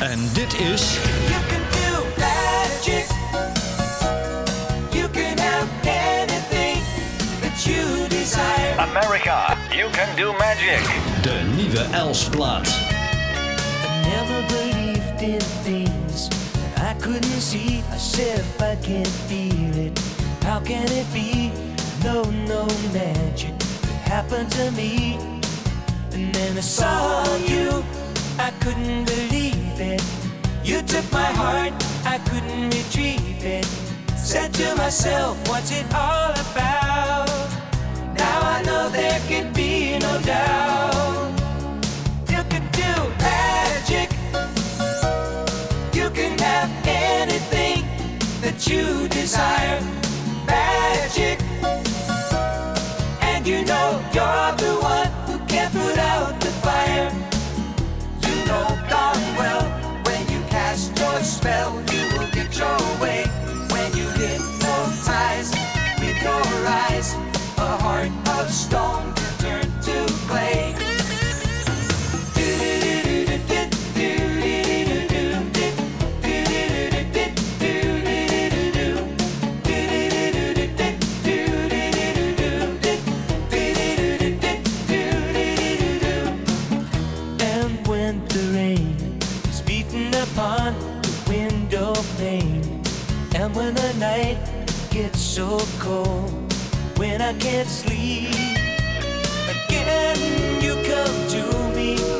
En dit is You can do magic. You can have anything that you desire. America, you can do magic. de nieuwe Els-plaat. I never believed in things that I couldn't see. I said if I can't feel it, how can it be? No, no magic could happen to me. And then I saw you, I couldn't believe it. You took my heart, I couldn't retrieve it. Said to myself, what's it all about? Now I know there can be no doubt. You can do magic. You can have anything that you desire. Pane, and when the night gets so cold, when I can't sleep, again you come to me.